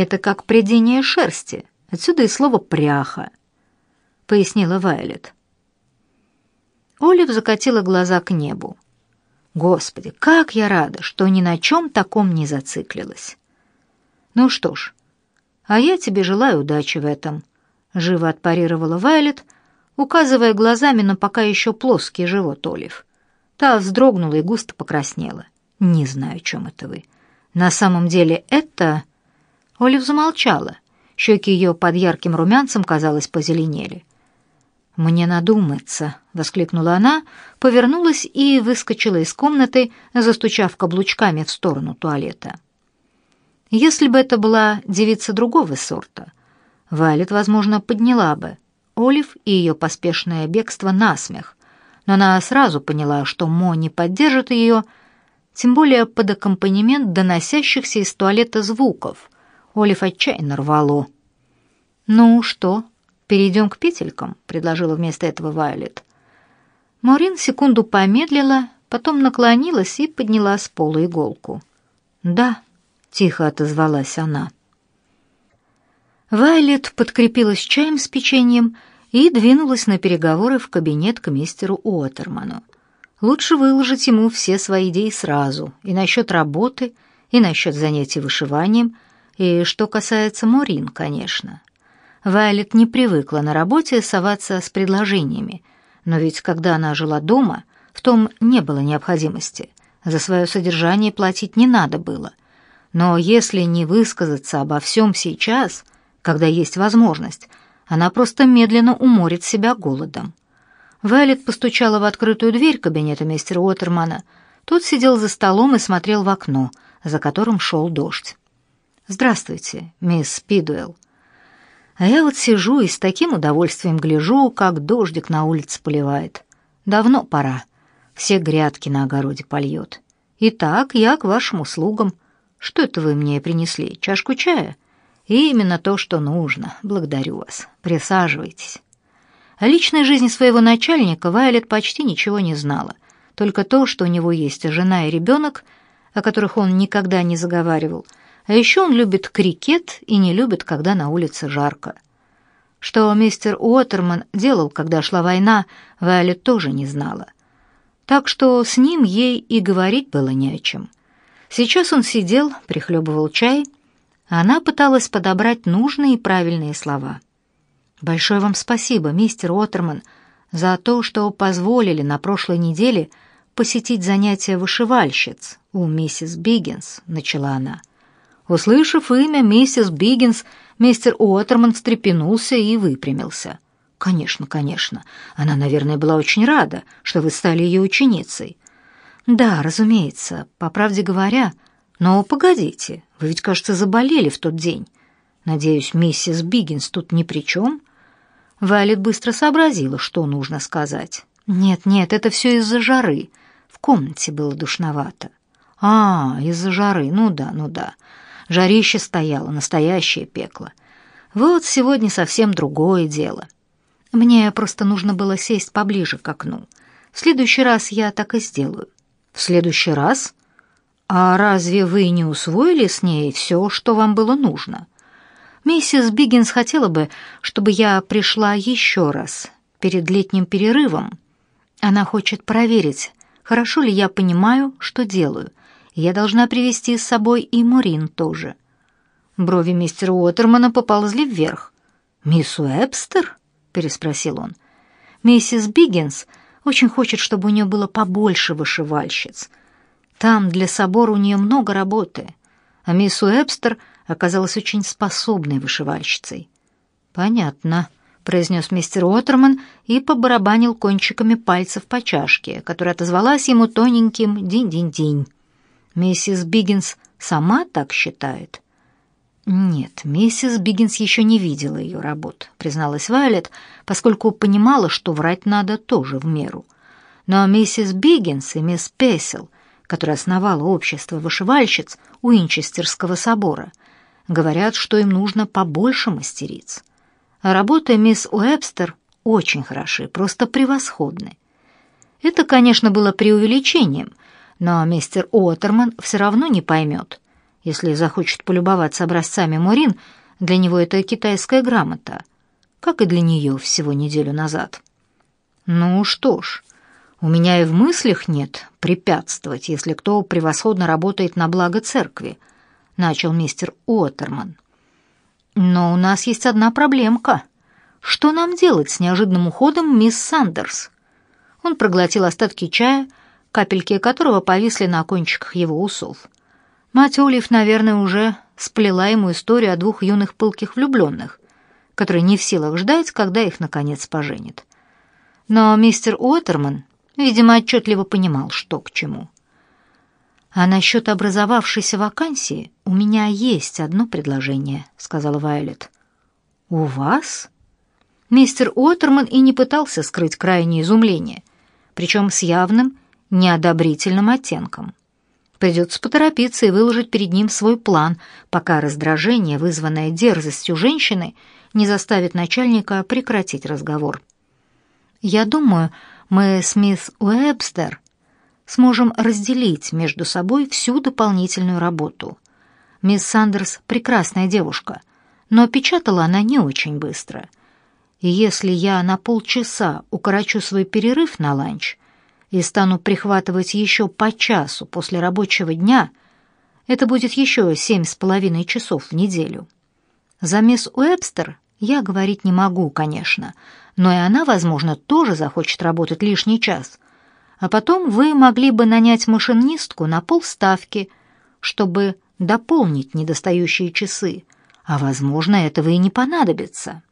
Это как прядение шерсти, отсюда и слово «пряха», — пояснила Вайлет. Олив закатила глаза к небу. Господи, как я рада, что ни на чем таком не зациклилась. Ну что ж, а я тебе желаю удачи в этом, живо отпарировала Вайлет, указывая глазами на пока еще плоский живот Олив. Та вздрогнула и густо покраснела. Не знаю, о чем это вы. На самом деле это... Олив замолчала. Щеки ее под ярким румянцем, казалось, позеленели. «Мне надумается», — воскликнула она, повернулась и выскочила из комнаты, застучав каблучками в сторону туалета. Если бы это была девица другого сорта, Вайлет, возможно, подняла бы Олив и ее поспешное бегство на смех, но она сразу поняла, что Мо не поддержит ее, тем более под аккомпанемент доносящихся из туалета звуков. Олив отчаянно рвало. «Ну что?» «Перейдем к петелькам», — предложила вместо этого Вайолет. Маурин секунду помедлила, потом наклонилась и подняла с пола иголку. «Да», — тихо отозвалась она. Вайлет подкрепилась чаем с печеньем и двинулась на переговоры в кабинет к мистеру Уотерману. Лучше выложить ему все свои идеи сразу, и насчет работы, и насчет занятий вышиванием, и что касается Морин, конечно. Вайлет не привыкла на работе соваться с предложениями, но ведь когда она жила дома, в том не было необходимости. За свое содержание платить не надо было. Но если не высказаться обо всем сейчас, когда есть возможность, она просто медленно уморит себя голодом. Вайлет постучала в открытую дверь кабинета мистера Уоттермана. Тот сидел за столом и смотрел в окно, за которым шел дождь. «Здравствуйте, мисс Пидуэлл», а я вот сижу и с таким удовольствием гляжу, как дождик на улице поливает. Давно пора. Все грядки на огороде польет. Итак, я к вашим услугам. Что это вы мне принесли? Чашку чая? И именно то, что нужно. Благодарю вас. Присаживайтесь. О личной жизни своего начальника Вайлет почти ничего не знала. Только то, что у него есть жена и ребенок, о которых он никогда не заговаривал — а еще он любит крикет и не любит, когда на улице жарко. Что мистер Уотерман делал, когда шла война, Вайолет тоже не знала. Так что с ним ей и говорить было не о чем. Сейчас он сидел, прихлебывал чай, а она пыталась подобрать нужные и правильные слова. «Большое вам спасибо, мистер Уотерман, за то, что позволили на прошлой неделе посетить занятия вышивальщиц у миссис Биггинс», — начала она. Услышав имя миссис Биггинс, мистер Уотерман встрепенулся и выпрямился. «Конечно, конечно. Она, наверное, была очень рада, что вы стали ее ученицей». «Да, разумеется, по правде говоря. Но погодите, вы ведь, кажется, заболели в тот день. Надеюсь, миссис Биггинс тут ни при чем?» Вайлет быстро сообразила, что нужно сказать. «Нет, нет, это все из-за жары. В комнате было душновато». «А, из-за жары, ну да, ну да. Жарище стояло, настоящее пекло. Вот сегодня совсем другое дело. Мне просто нужно было сесть поближе к окну. В следующий раз я так и сделаю. В следующий раз? А разве вы не усвоили с ней все, что вам было нужно? Миссис Биггинс хотела бы, чтобы я пришла еще раз, перед летним перерывом. Она хочет проверить, хорошо ли я понимаю, что делаю, я должна привести с собой и Мурин тоже. Брови мистера Уотермана поползли вверх. «Мисс Уэбстер?» — переспросил он. «Миссис Биггинс очень хочет, чтобы у нее было побольше вышивальщиц. Там для собора у нее много работы, а мисс Уэбстер оказалась очень способной вышивальщицей». «Понятно», — произнес мистер Уотерман и побарабанил кончиками пальцев по чашке, которая отозвалась ему тоненьким «динь-динь-динь». Миссис Биггинс сама так считает? Нет, миссис Биггинс еще не видела ее работ, призналась Вайлет, поскольку понимала, что врать надо тоже в меру. Но миссис Биггинс и мисс Песел, которая основала общество вышивальщиц Уинчестерского собора, говорят, что им нужно побольше мастериц. А работы мисс Уэбстер очень хороши, просто превосходны. Это, конечно, было преувеличением, но мистер Уоттерман все равно не поймет. Если захочет полюбоваться образцами Мурин, для него это китайская грамота, как и для нее всего неделю назад. Ну что ж, у меня и в мыслях нет препятствовать, если кто превосходно работает на благо церкви, начал мистер Уоттерман. Но у нас есть одна проблемка. Что нам делать с неожиданным уходом мисс Сандерс? Он проглотил остатки чая, капельки которого повисли на кончиках его усов. Мать Олив, наверное, уже сплела ему историю о двух юных пылких влюбленных, которые не в силах ждать, когда их, наконец, поженят. Но мистер Уоттерман, видимо, отчетливо понимал, что к чему. «А насчет образовавшейся вакансии у меня есть одно предложение», — сказала Вайолет. «У вас?» Мистер Уоттерман и не пытался скрыть крайнее изумление, причем с явным неодобрительным оттенком. Придется поторопиться и выложить перед ним свой план, пока раздражение, вызванное дерзостью женщины, не заставит начальника прекратить разговор. «Я думаю, мы с мисс Уэбстер сможем разделить между собой всю дополнительную работу. Мисс Сандерс — прекрасная девушка, но печатала она не очень быстро. И если я на полчаса укорочу свой перерыв на ланч, и стану прихватывать еще по часу после рабочего дня, это будет еще семь с половиной часов в неделю. За мисс Уэбстер я говорить не могу, конечно, но и она, возможно, тоже захочет работать лишний час. А потом вы могли бы нанять машинистку на полставки, чтобы дополнить недостающие часы, а, возможно, этого и не понадобится».